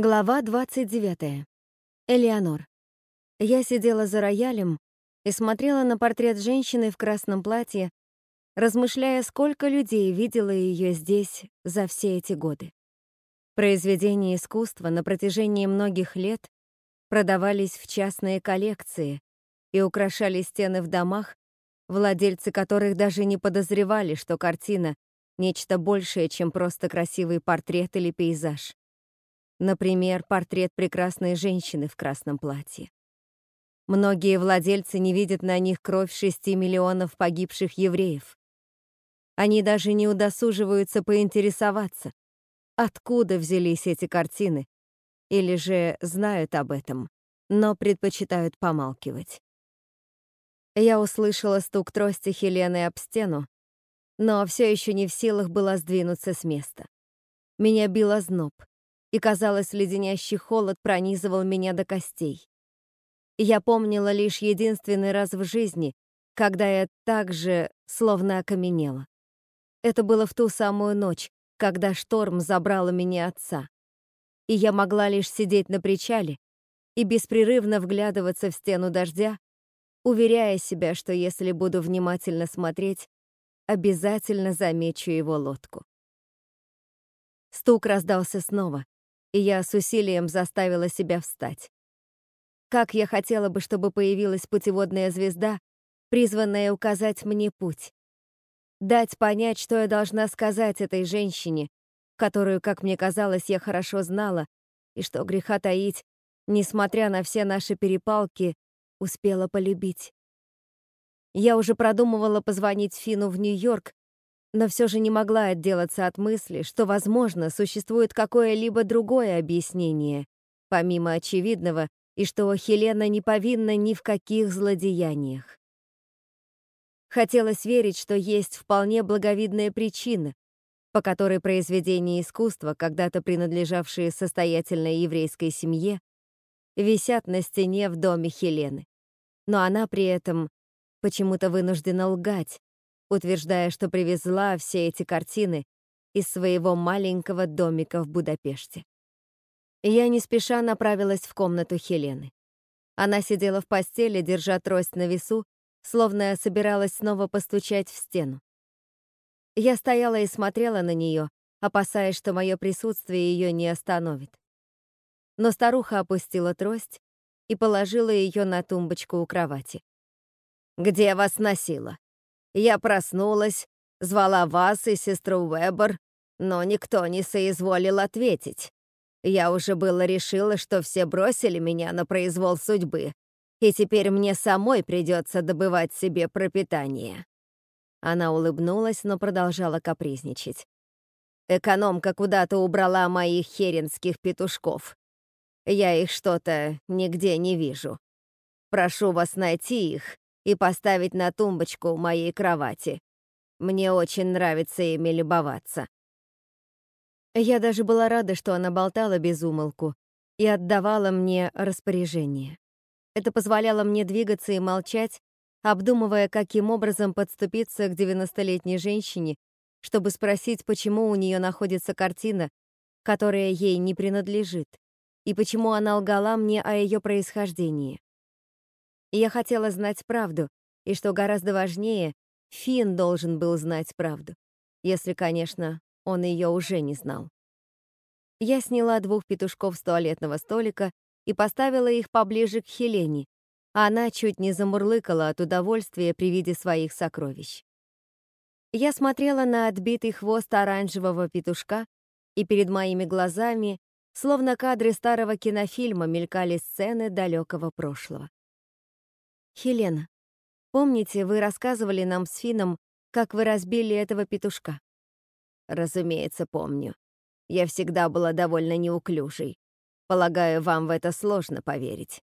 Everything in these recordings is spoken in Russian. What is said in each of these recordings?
Глава 29. Элеонор. Я сидела за роялем и смотрела на портрет женщины в красном платье, размышляя, сколько людей видела ее здесь за все эти годы. Произведения искусства на протяжении многих лет продавались в частные коллекции и украшали стены в домах, владельцы которых даже не подозревали, что картина — нечто большее, чем просто красивый портрет или пейзаж. Например, портрет прекрасной женщины в красном платье. Многие владельцы не видят на них кровь шести миллионов погибших евреев. Они даже не удосуживаются поинтересоваться, откуда взялись эти картины, или же знают об этом, но предпочитают помалкивать. Я услышала стук трости Хелены об стену, но все еще не в силах была сдвинуться с места. Меня било зноб и, казалось, леденящий холод пронизывал меня до костей. Я помнила лишь единственный раз в жизни, когда я так же словно окаменела. Это было в ту самую ночь, когда шторм забрал у меня отца. И я могла лишь сидеть на причале и беспрерывно вглядываться в стену дождя, уверяя себя, что если буду внимательно смотреть, обязательно замечу его лодку. Стук раздался снова, и я с усилием заставила себя встать. Как я хотела бы, чтобы появилась путеводная звезда, призванная указать мне путь. Дать понять, что я должна сказать этой женщине, которую, как мне казалось, я хорошо знала, и что греха таить, несмотря на все наши перепалки, успела полюбить. Я уже продумывала позвонить Фину в Нью-Йорк но все же не могла отделаться от мысли, что, возможно, существует какое-либо другое объяснение, помимо очевидного, и что Хелена не повинна ни в каких злодеяниях. Хотелось верить, что есть вполне благовидная причина, по которой произведения искусства, когда-то принадлежавшие состоятельной еврейской семье, висят на стене в доме Хелены. Но она при этом почему-то вынуждена лгать, утверждая, что привезла все эти картины из своего маленького домика в Будапеште. Я не спеша направилась в комнату Хелены. Она сидела в постели, держа трость на весу, словно собиралась снова постучать в стену. Я стояла и смотрела на нее, опасаясь, что мое присутствие ее не остановит. Но старуха опустила трость и положила ее на тумбочку у кровати. «Где вас носила?» Я проснулась, звала вас и сестру Уэббер, но никто не соизволил ответить. Я уже было решила, что все бросили меня на произвол судьбы, и теперь мне самой придется добывать себе пропитание». Она улыбнулась, но продолжала капризничать. Экономка куда-то убрала моих херенских петушков. Я их что-то нигде не вижу. Прошу вас найти их и поставить на тумбочку у моей кровати. Мне очень нравится ими любоваться». Я даже была рада, что она болтала без умолку и отдавала мне распоряжение. Это позволяло мне двигаться и молчать, обдумывая, каким образом подступиться к 90-летней женщине, чтобы спросить, почему у нее находится картина, которая ей не принадлежит, и почему она лгала мне о ее происхождении. Я хотела знать правду, и, что гораздо важнее, Финн должен был знать правду. Если, конечно, он ее уже не знал. Я сняла двух петушков с туалетного столика и поставила их поближе к Хелене, а она чуть не замурлыкала от удовольствия при виде своих сокровищ. Я смотрела на отбитый хвост оранжевого петушка, и перед моими глазами, словно кадры старого кинофильма, мелькали сцены далекого прошлого. «Хелена, помните, вы рассказывали нам с Фином, как вы разбили этого петушка?» «Разумеется, помню. Я всегда была довольно неуклюжей. Полагаю, вам в это сложно поверить».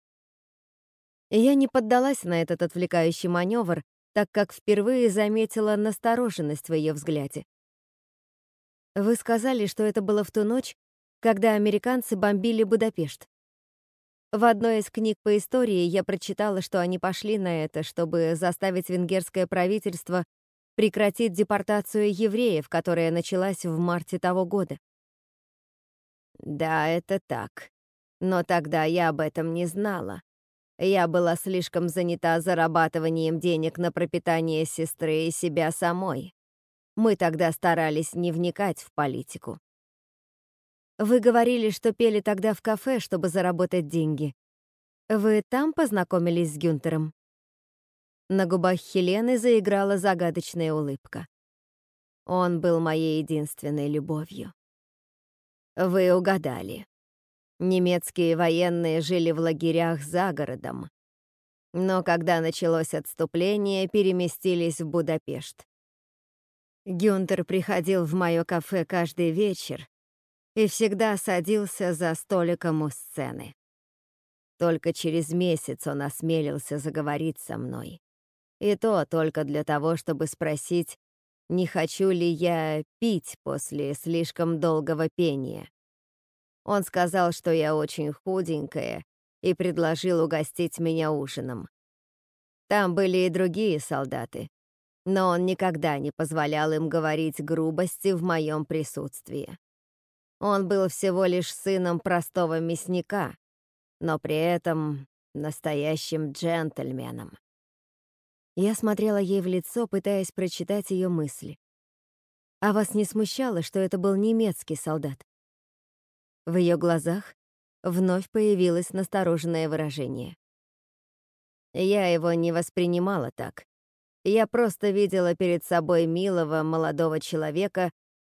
Я не поддалась на этот отвлекающий маневр, так как впервые заметила настороженность в ее взгляде. «Вы сказали, что это было в ту ночь, когда американцы бомбили Будапешт. В одной из книг по истории я прочитала, что они пошли на это, чтобы заставить венгерское правительство прекратить депортацию евреев, которая началась в марте того года. Да, это так. Но тогда я об этом не знала. Я была слишком занята зарабатыванием денег на пропитание сестры и себя самой. Мы тогда старались не вникать в политику. Вы говорили, что пели тогда в кафе, чтобы заработать деньги. Вы там познакомились с Гюнтером? На губах Хелены заиграла загадочная улыбка. Он был моей единственной любовью. Вы угадали. Немецкие военные жили в лагерях за городом. Но когда началось отступление, переместились в Будапешт. Гюнтер приходил в мое кафе каждый вечер и всегда садился за столиком у сцены. Только через месяц он осмелился заговорить со мной. И то только для того, чтобы спросить, не хочу ли я пить после слишком долгого пения. Он сказал, что я очень худенькая, и предложил угостить меня ужином. Там были и другие солдаты, но он никогда не позволял им говорить грубости в моем присутствии. Он был всего лишь сыном простого мясника, но при этом настоящим джентльменом. Я смотрела ей в лицо, пытаясь прочитать ее мысли. А вас не смущало, что это был немецкий солдат? В ее глазах вновь появилось настороженное выражение. Я его не воспринимала так. Я просто видела перед собой милого молодого человека,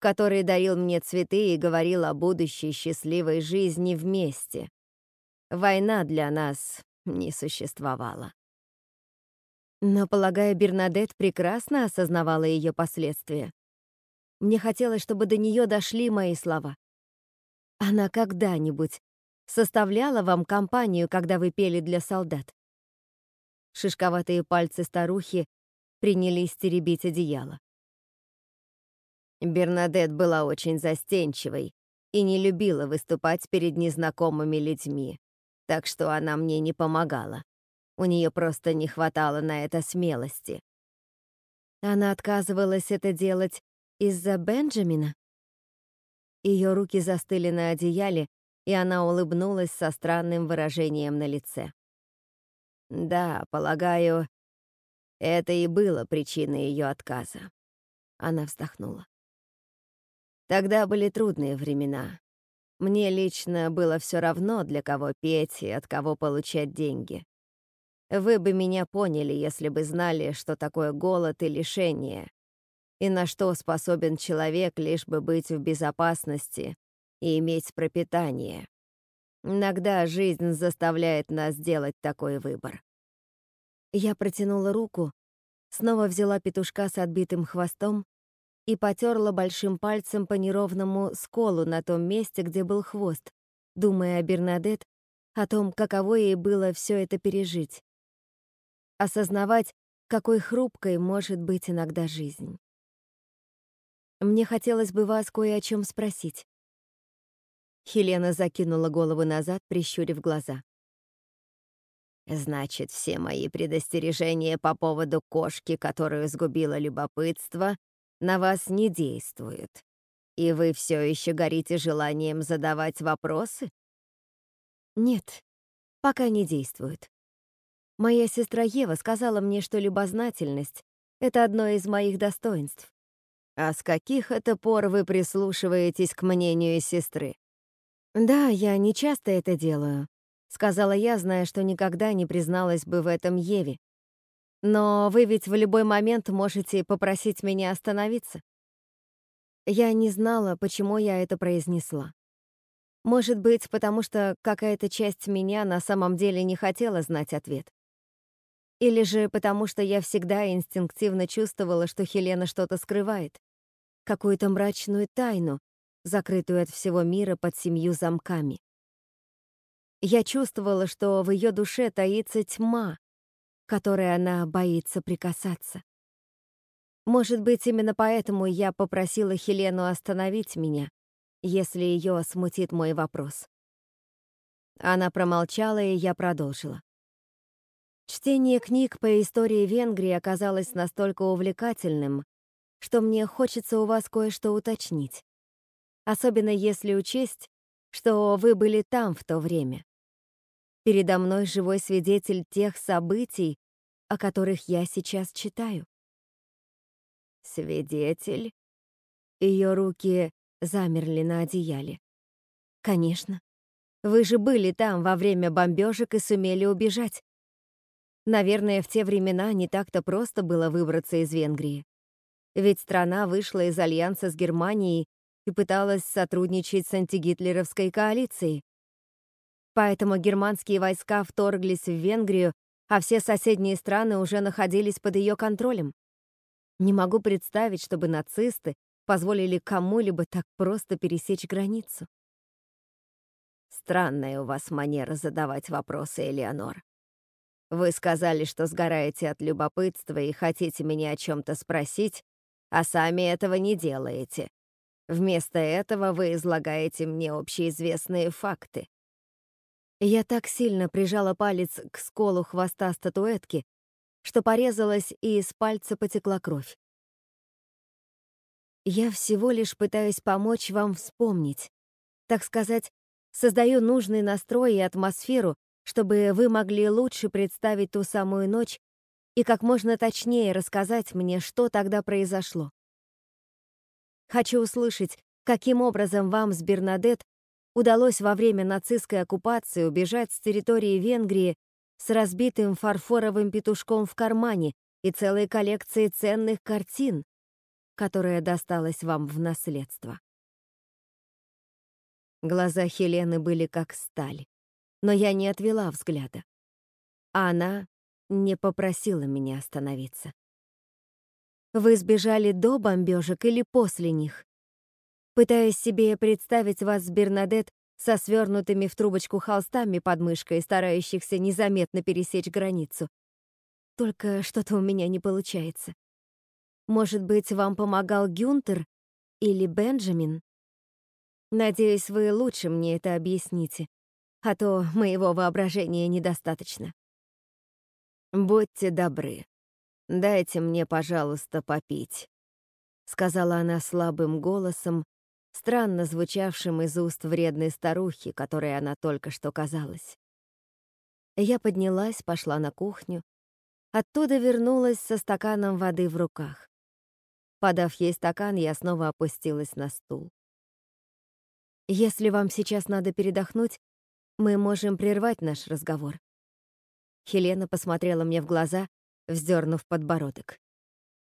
который дарил мне цветы и говорил о будущей счастливой жизни вместе. Война для нас не существовала. Но, полагаю, Бернадет прекрасно осознавала ее последствия. Мне хотелось, чтобы до нее дошли мои слова. Она когда-нибудь составляла вам компанию, когда вы пели для солдат? Шишковатые пальцы старухи принялись теребить одеяло. Бернадет была очень застенчивой и не любила выступать перед незнакомыми людьми, так что она мне не помогала. У нее просто не хватало на это смелости. Она отказывалась это делать из-за Бенджамина? Ее руки застыли на одеяле, и она улыбнулась со странным выражением на лице. «Да, полагаю, это и было причиной ее отказа». Она вздохнула. Тогда были трудные времена. Мне лично было все равно, для кого петь и от кого получать деньги. Вы бы меня поняли, если бы знали, что такое голод и лишение, и на что способен человек, лишь бы быть в безопасности и иметь пропитание. Иногда жизнь заставляет нас делать такой выбор. Я протянула руку, снова взяла петушка с отбитым хвостом и потерла большим пальцем по неровному сколу на том месте, где был хвост, думая о Бернадет, о том, каково ей было все это пережить осознавать, какой хрупкой может быть иногда жизнь. Мне хотелось бы вас кое о чем спросить. Хелена закинула голову назад, прищурив глаза. Значит, все мои предостережения по поводу кошки, которую сгубило любопытство, на вас не действуют. И вы все еще горите желанием задавать вопросы? Нет, пока не действуют. Моя сестра Ева сказала мне, что любознательность — это одно из моих достоинств. А с каких это пор вы прислушиваетесь к мнению сестры? Да, я не часто это делаю, сказала я, зная, что никогда не призналась бы в этом Еве. Но вы ведь в любой момент можете попросить меня остановиться. Я не знала, почему я это произнесла. Может быть, потому что какая-то часть меня на самом деле не хотела знать ответ. Или же потому, что я всегда инстинктивно чувствовала, что Хелена что-то скрывает, какую-то мрачную тайну, закрытую от всего мира под семью замками. Я чувствовала, что в ее душе таится тьма, которой она боится прикасаться. Может быть, именно поэтому я попросила Хелену остановить меня, если ее смутит мой вопрос. Она промолчала, и я продолжила. Чтение книг по истории Венгрии оказалось настолько увлекательным, что мне хочется у вас кое-что уточнить. Особенно если учесть, что вы были там в то время. Передо мной живой свидетель тех событий, о которых я сейчас читаю. Свидетель? Ее руки замерли на одеяле. Конечно. Вы же были там во время бомбежек и сумели убежать. Наверное, в те времена не так-то просто было выбраться из Венгрии. Ведь страна вышла из альянса с Германией и пыталась сотрудничать с антигитлеровской коалицией. Поэтому германские войска вторглись в Венгрию, а все соседние страны уже находились под ее контролем. Не могу представить, чтобы нацисты позволили кому-либо так просто пересечь границу. Странная у вас манера задавать вопросы, Элеонор. Вы сказали, что сгораете от любопытства и хотите меня о чем-то спросить, а сами этого не делаете. Вместо этого вы излагаете мне общеизвестные факты. Я так сильно прижала палец к сколу хвоста статуэтки, что порезалась и из пальца потекла кровь. Я всего лишь пытаюсь помочь вам вспомнить, так сказать, создаю нужный настрой и атмосферу, чтобы вы могли лучше представить ту самую ночь и как можно точнее рассказать мне, что тогда произошло. Хочу услышать, каким образом вам с Бернадет удалось во время нацистской оккупации убежать с территории Венгрии с разбитым фарфоровым петушком в кармане и целой коллекцией ценных картин, которая досталась вам в наследство. Глаза Хелены были как сталь, но я не отвела взгляда. А она не попросила меня остановиться. Вы сбежали до бомбежек или после них? Пытаясь себе представить вас Бернадет со свернутыми в трубочку холстами под мышкой, старающихся незаметно пересечь границу. Только что-то у меня не получается. Может быть, вам помогал Гюнтер или Бенджамин? Надеюсь, вы лучше мне это объясните, а то моего воображения недостаточно. «Будьте добры, дайте мне, пожалуйста, попить», — сказала она слабым голосом, странно звучавшим из уст вредной старухи, которой она только что казалась. Я поднялась, пошла на кухню, оттуда вернулась со стаканом воды в руках. Подав ей стакан, я снова опустилась на стул. «Если вам сейчас надо передохнуть, мы можем прервать наш разговор». Хелена посмотрела мне в глаза, вздернув подбородок.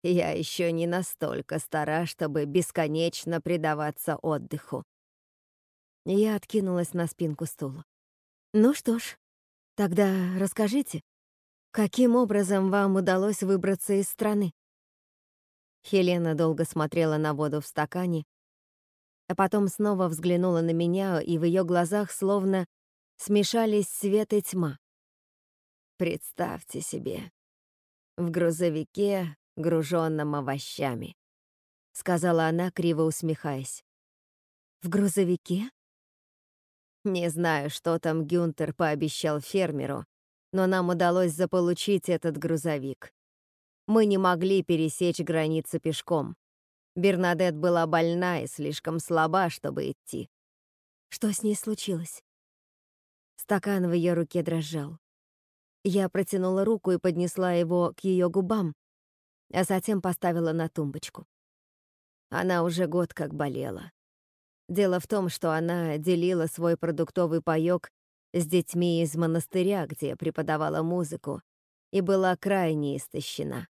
Я еще не настолько стара, чтобы бесконечно предаваться отдыху. Я откинулась на спинку стула. Ну что ж, тогда расскажите, каким образом вам удалось выбраться из страны? Хелена долго смотрела на воду в стакане, а потом снова взглянула на меня, и в ее глазах словно смешались свет и тьма. Представьте себе, в грузовике, груженном овощами, сказала она, криво усмехаясь. В грузовике? Не знаю, что там Гюнтер пообещал фермеру, но нам удалось заполучить этот грузовик. Мы не могли пересечь границу пешком. Бернадет была больна и слишком слаба, чтобы идти. Что с ней случилось? Стакан в ее руке дрожал. Я протянула руку и поднесла его к ее губам, а затем поставила на тумбочку. Она уже год как болела. Дело в том, что она делила свой продуктовый паёк с детьми из монастыря, где преподавала музыку, и была крайне истощена.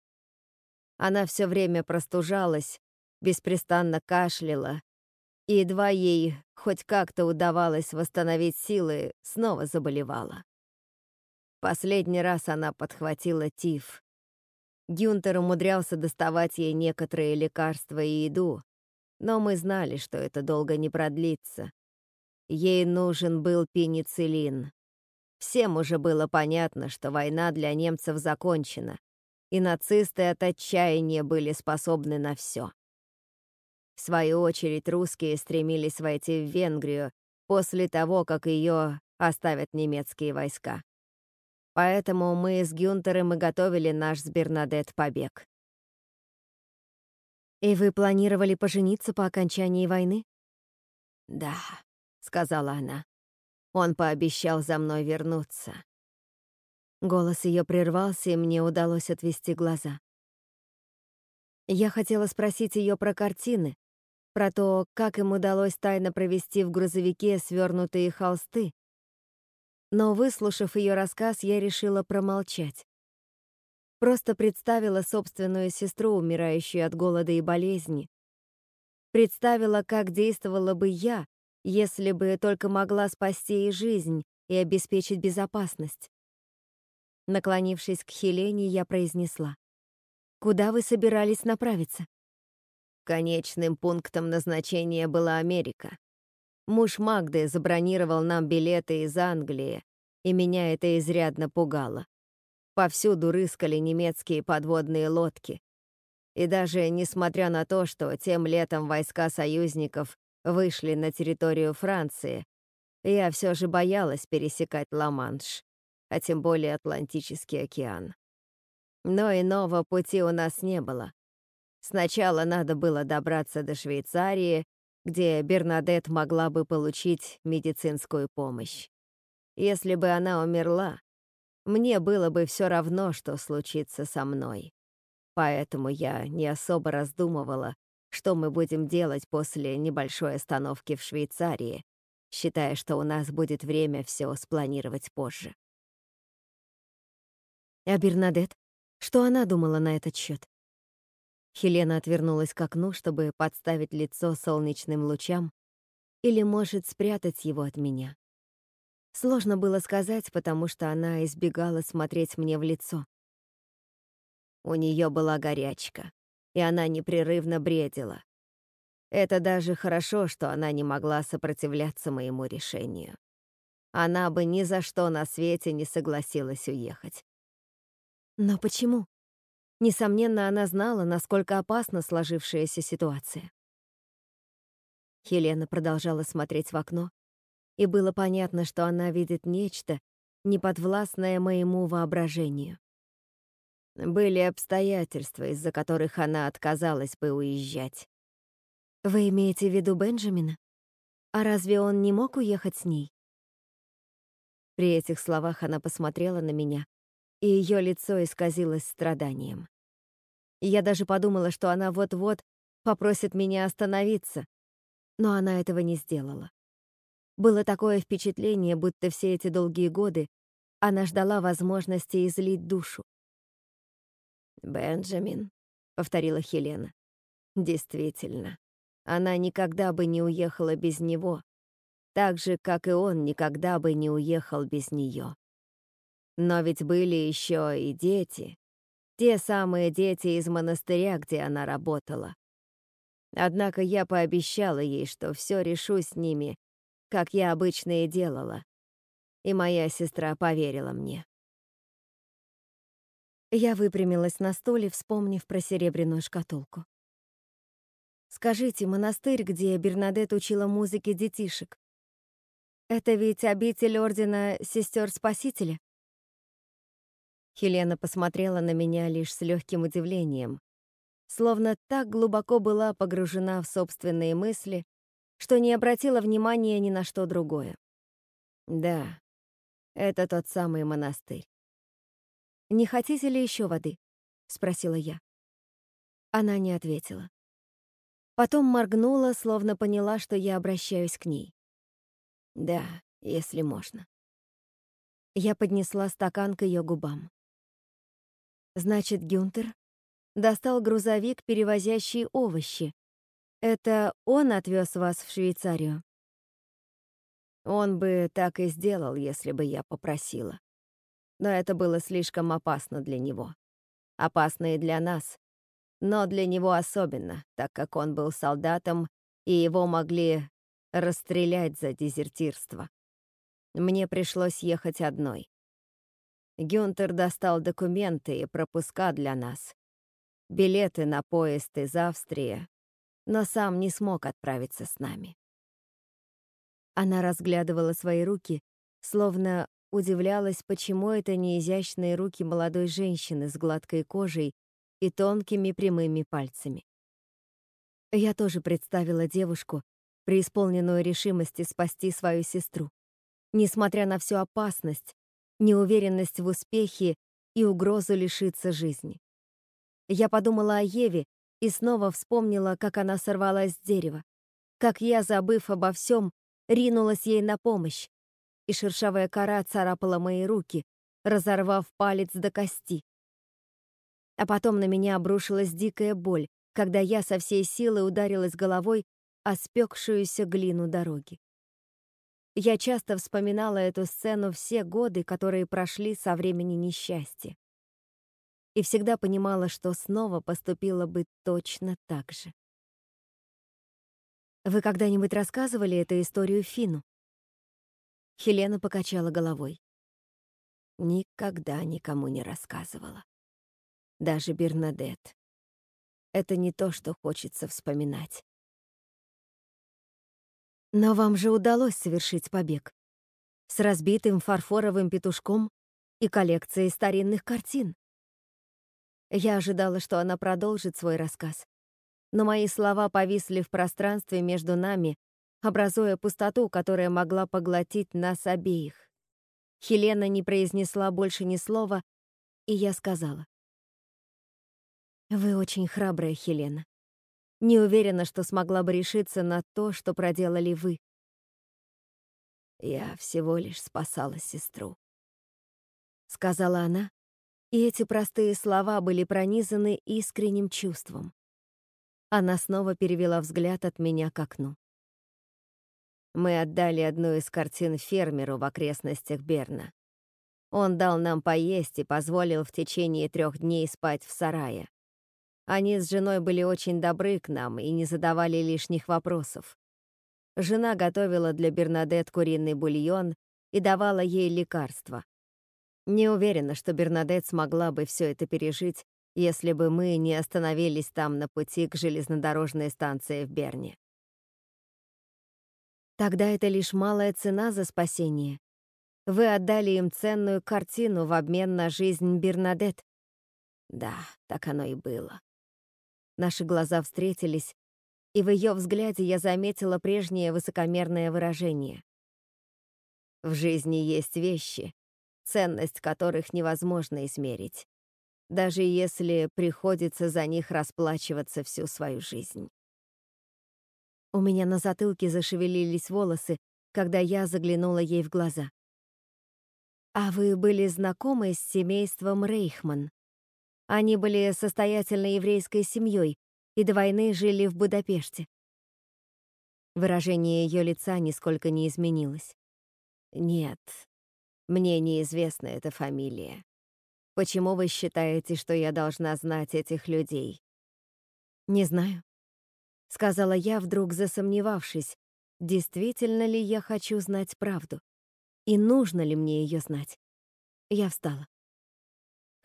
Она все время простужалась, беспрестанно кашляла, и едва ей хоть как-то удавалось восстановить силы, снова заболевала. Последний раз она подхватила тиф. Гюнтер умудрялся доставать ей некоторые лекарства и еду, но мы знали, что это долго не продлится. Ей нужен был пенициллин. Всем уже было понятно, что война для немцев закончена, и нацисты от отчаяния были способны на все. В свою очередь русские стремились войти в Венгрию после того, как ее оставят немецкие войска. Поэтому мы с Гюнтером и готовили наш с Бернадет побег. И вы планировали пожениться по окончании войны? Да, сказала она. Он пообещал за мной вернуться. Голос ее прервался, и мне удалось отвести глаза. Я хотела спросить ее про картины, про то, как им удалось тайно провести в грузовике свернутые холсты. Но, выслушав ее рассказ, я решила промолчать. Просто представила собственную сестру, умирающую от голода и болезни. Представила, как действовала бы я, если бы только могла спасти ей жизнь и обеспечить безопасность. Наклонившись к Хелене, я произнесла. «Куда вы собирались направиться?» Конечным пунктом назначения была Америка. Муж Магды забронировал нам билеты из Англии, и меня это изрядно пугало. Повсюду рыскали немецкие подводные лодки. И даже несмотря на то, что тем летом войска союзников вышли на территорию Франции, я все же боялась пересекать Ла-Манш, а тем более Атлантический океан. Но иного пути у нас не было. Сначала надо было добраться до Швейцарии, где Бернадет могла бы получить медицинскую помощь. Если бы она умерла, мне было бы все равно, что случится со мной. Поэтому я не особо раздумывала, что мы будем делать после небольшой остановки в Швейцарии, считая, что у нас будет время все спланировать позже. А Бернадет? Что она думала на этот счет? Хелена отвернулась к окну, чтобы подставить лицо солнечным лучам или, может, спрятать его от меня. Сложно было сказать, потому что она избегала смотреть мне в лицо. У нее была горячка, и она непрерывно бредила. Это даже хорошо, что она не могла сопротивляться моему решению. Она бы ни за что на свете не согласилась уехать. Но почему? Несомненно, она знала, насколько опасна сложившаяся ситуация. Хелена продолжала смотреть в окно, и было понятно, что она видит нечто, неподвластное моему воображению. Были обстоятельства, из-за которых она отказалась бы уезжать. Вы имеете в виду Бенджамина? А разве он не мог уехать с ней? При этих словах она посмотрела на меня, и ее лицо исказилось страданием. Я даже подумала, что она вот-вот попросит меня остановиться, но она этого не сделала. Было такое впечатление, будто все эти долгие годы она ждала возможности излить душу. «Бенджамин», — повторила Хелена. «Действительно, она никогда бы не уехала без него, так же, как и он никогда бы не уехал без нее. Но ведь были еще и дети, те самые дети из монастыря, где она работала. Однако я пообещала ей, что все решу с ними как я обычно и делала. И моя сестра поверила мне. Я выпрямилась на стуле, вспомнив про серебряную шкатулку. «Скажите, монастырь, где Бернадет учила музыке детишек, это ведь обитель Ордена Сестер Спасителя?» Хелена посмотрела на меня лишь с легким удивлением, словно так глубоко была погружена в собственные мысли, что не обратила внимания ни на что другое. Да, это тот самый монастырь. «Не хотите ли еще воды?» — спросила я. Она не ответила. Потом моргнула, словно поняла, что я обращаюсь к ней. «Да, если можно». Я поднесла стакан к ее губам. Значит, Гюнтер достал грузовик, перевозящий овощи, это он отвез вас в Швейцарию? Он бы так и сделал, если бы я попросила. Но это было слишком опасно для него. Опасно и для нас. Но для него особенно, так как он был солдатом, и его могли расстрелять за дезертирство. Мне пришлось ехать одной. Гюнтер достал документы и пропуска для нас. Билеты на поезд из Австрии, но сам не смог отправиться с нами. Она разглядывала свои руки, словно удивлялась, почему это не изящные руки молодой женщины с гладкой кожей и тонкими прямыми пальцами. Я тоже представила девушку, преисполненную решимости спасти свою сестру, несмотря на всю опасность, неуверенность в успехе и угрозу лишиться жизни. Я подумала о Еве и снова вспомнила, как она сорвалась с дерева, как я, забыв обо всем, ринулась ей на помощь, и шершавая кора царапала мои руки, разорвав палец до кости. А потом на меня обрушилась дикая боль, когда я со всей силы ударилась головой о спекшуюся глину дороги. Я часто вспоминала эту сцену все годы, которые прошли со времени несчастья. И всегда понимала, что снова поступила бы точно так же. Вы когда-нибудь рассказывали эту историю Фину? Хелена покачала головой. Никогда никому не рассказывала. Даже Бернадет. Это не то, что хочется вспоминать. Но вам же удалось совершить побег. С разбитым фарфоровым петушком и коллекцией старинных картин. Я ожидала, что она продолжит свой рассказ. Но мои слова повисли в пространстве между нами, образуя пустоту, которая могла поглотить нас обеих. Хелена не произнесла больше ни слова, и я сказала. «Вы очень храбрая, Хелена. Не уверена, что смогла бы решиться на то, что проделали вы. Я всего лишь спасала сестру», — сказала она, и эти простые слова были пронизаны искренним чувством. Она снова перевела взгляд от меня к окну. Мы отдали одну из картин фермеру в окрестностях Берна. Он дал нам поесть и позволил в течение трех дней спать в сарае. Они с женой были очень добры к нам и не задавали лишних вопросов. Жена готовила для Бернадет куриный бульон и давала ей лекарства. Не уверена, что Бернадет смогла бы все это пережить, если бы мы не остановились там на пути к железнодорожной станции в Берне. Тогда это лишь малая цена за спасение. Вы отдали им ценную картину в обмен на жизнь Бернадет. Да, так оно и было. Наши глаза встретились, и в ее взгляде я заметила прежнее высокомерное выражение. В жизни есть вещи, ценность которых невозможно измерить, даже если приходится за них расплачиваться всю свою жизнь. У меня на затылке зашевелились волосы, когда я заглянула ей в глаза. «А вы были знакомы с семейством Рейхман? Они были состоятельной еврейской семьей и до войны жили в Будапеште». Выражение ее лица нисколько не изменилось. «Нет, мне неизвестна эта фамилия. Почему вы считаете, что я должна знать этих людей?» «Не знаю. — сказала я, вдруг засомневавшись, действительно ли я хочу знать правду и нужно ли мне ее знать. Я встала.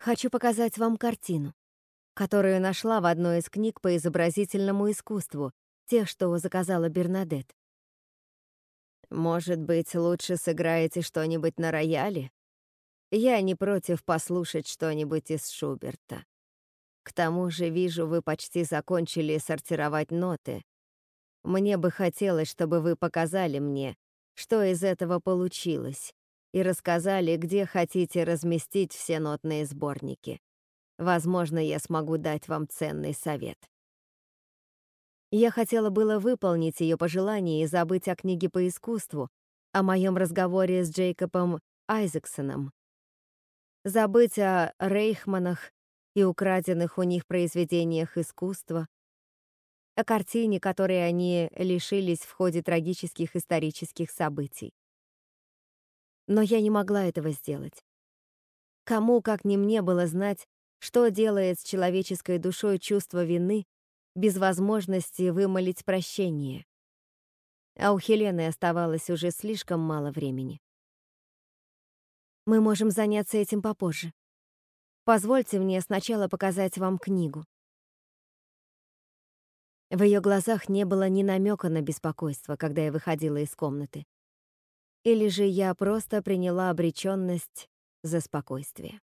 Хочу показать вам картину, которую нашла в одной из книг по изобразительному искусству, тех, что заказала Бернадет. Может быть, лучше сыграете что-нибудь на рояле? Я не против послушать что-нибудь из Шуберта. К тому же, вижу, вы почти закончили сортировать ноты. Мне бы хотелось, чтобы вы показали мне, что из этого получилось, и рассказали, где хотите разместить все нотные сборники. Возможно, я смогу дать вам ценный совет. Я хотела было выполнить ее пожелание и забыть о книге по искусству, о моем разговоре с Джейкобом Айзексоном. Забыть о Рейхманах и украденных у них произведениях искусства, о картине, которой они лишились в ходе трагических исторических событий. Но я не могла этого сделать. Кому, как не мне, было знать, что делает с человеческой душой чувство вины без возможности вымолить прощение. А у Хелены оставалось уже слишком мало времени. Мы можем заняться этим попозже. Позвольте мне сначала показать вам книгу». В ее глазах не было ни намека на беспокойство, когда я выходила из комнаты. Или же я просто приняла обреченность за спокойствие.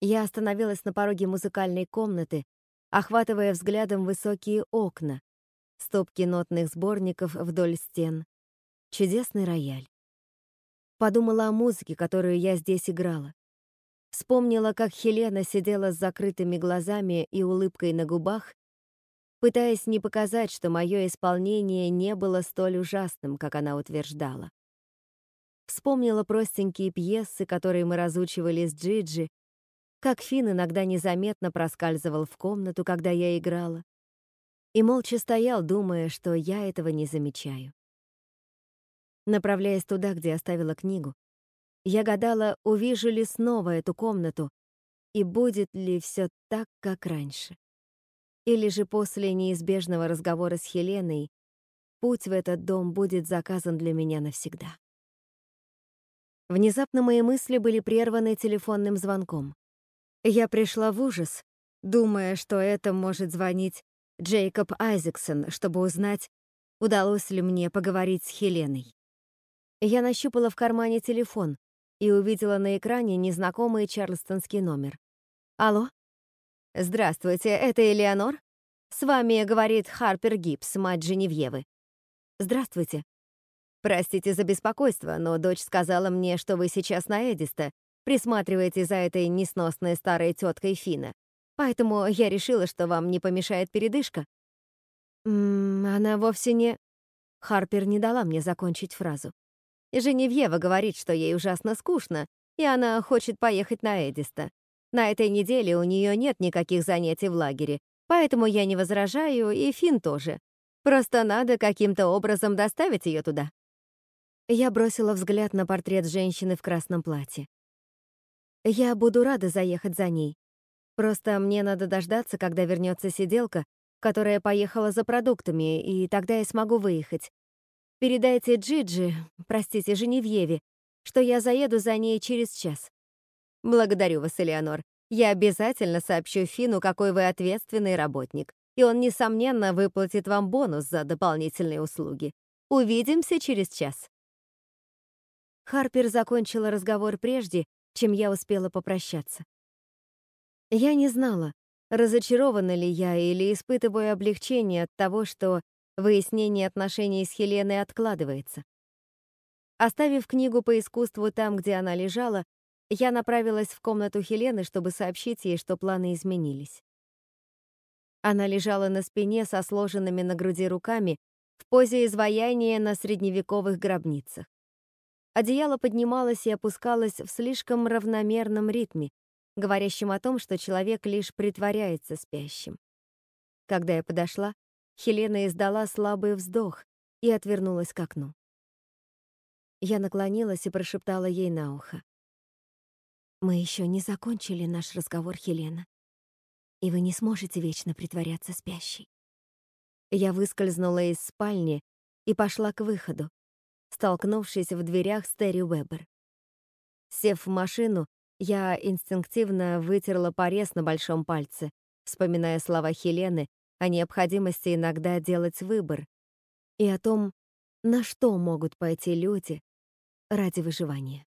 Я остановилась на пороге музыкальной комнаты, охватывая взглядом высокие окна, стопки нотных сборников вдоль стен, чудесный рояль. Подумала о музыке, которую я здесь играла. Вспомнила, как Хелена сидела с закрытыми глазами и улыбкой на губах, пытаясь не показать, что мое исполнение не было столь ужасным, как она утверждала. Вспомнила простенькие пьесы, которые мы разучивали с Джиджи, как Фин иногда незаметно проскальзывал в комнату, когда я играла, и молча стоял, думая, что я этого не замечаю. Направляясь туда, где оставила книгу, я гадала, увижу ли снова эту комнату и будет ли все так, как раньше. Или же после неизбежного разговора с Хеленой путь в этот дом будет заказан для меня навсегда. Внезапно мои мысли были прерваны телефонным звонком. Я пришла в ужас, думая, что это может звонить Джейкоб Айзексон, чтобы узнать, удалось ли мне поговорить с Хеленой. Я нащупала в кармане телефон и увидела на экране незнакомый чарльстонский номер. «Алло?» «Здравствуйте, это Элеонор?» «С вами говорит Харпер Гибс, мать Женевьевы». «Здравствуйте». «Простите за беспокойство, но дочь сказала мне, что вы сейчас на Эдиста, присматриваете за этой несносной старой теткой Фина. Поэтому я решила, что вам не помешает передышка». «Ммм, она вовсе не...» Харпер не дала мне закончить фразу. Женевьева говорит, что ей ужасно скучно, и она хочет поехать на Эдиста. На этой неделе у нее нет никаких занятий в лагере, поэтому я не возражаю, и Фин тоже. Просто надо каким-то образом доставить ее туда. Я бросила взгляд на портрет женщины в красном платье. Я буду рада заехать за ней. Просто мне надо дождаться, когда вернется сиделка, которая поехала за продуктами, и тогда я смогу выехать. Передайте Джиджи, простите, Женевьеве, что я заеду за ней через час. Благодарю вас, Элеонор. Я обязательно сообщу Фину, какой вы ответственный работник, и он, несомненно, выплатит вам бонус за дополнительные услуги. Увидимся через час. Харпер закончила разговор прежде, чем я успела попрощаться. Я не знала, разочарована ли я или испытываю облегчение от того, что выяснение отношений с Хеленой откладывается. Оставив книгу по искусству там, где она лежала, я направилась в комнату Хелены, чтобы сообщить ей, что планы изменились. Она лежала на спине со сложенными на груди руками в позе изваяния на средневековых гробницах. Одеяло поднималось и опускалось в слишком равномерном ритме, говорящем о том, что человек лишь притворяется спящим. Когда я подошла, Хелена издала слабый вздох и отвернулась к окну. Я наклонилась и прошептала ей на ухо. «Мы еще не закончили наш разговор, Хелена, и вы не сможете вечно притворяться спящей». Я выскользнула из спальни и пошла к выходу, столкнувшись в дверях с Терри Уэббер. Сев в машину, я инстинктивно вытерла порез на большом пальце, вспоминая слова Хелены о необходимости иногда делать выбор и о том, на что могут пойти люди ради выживания.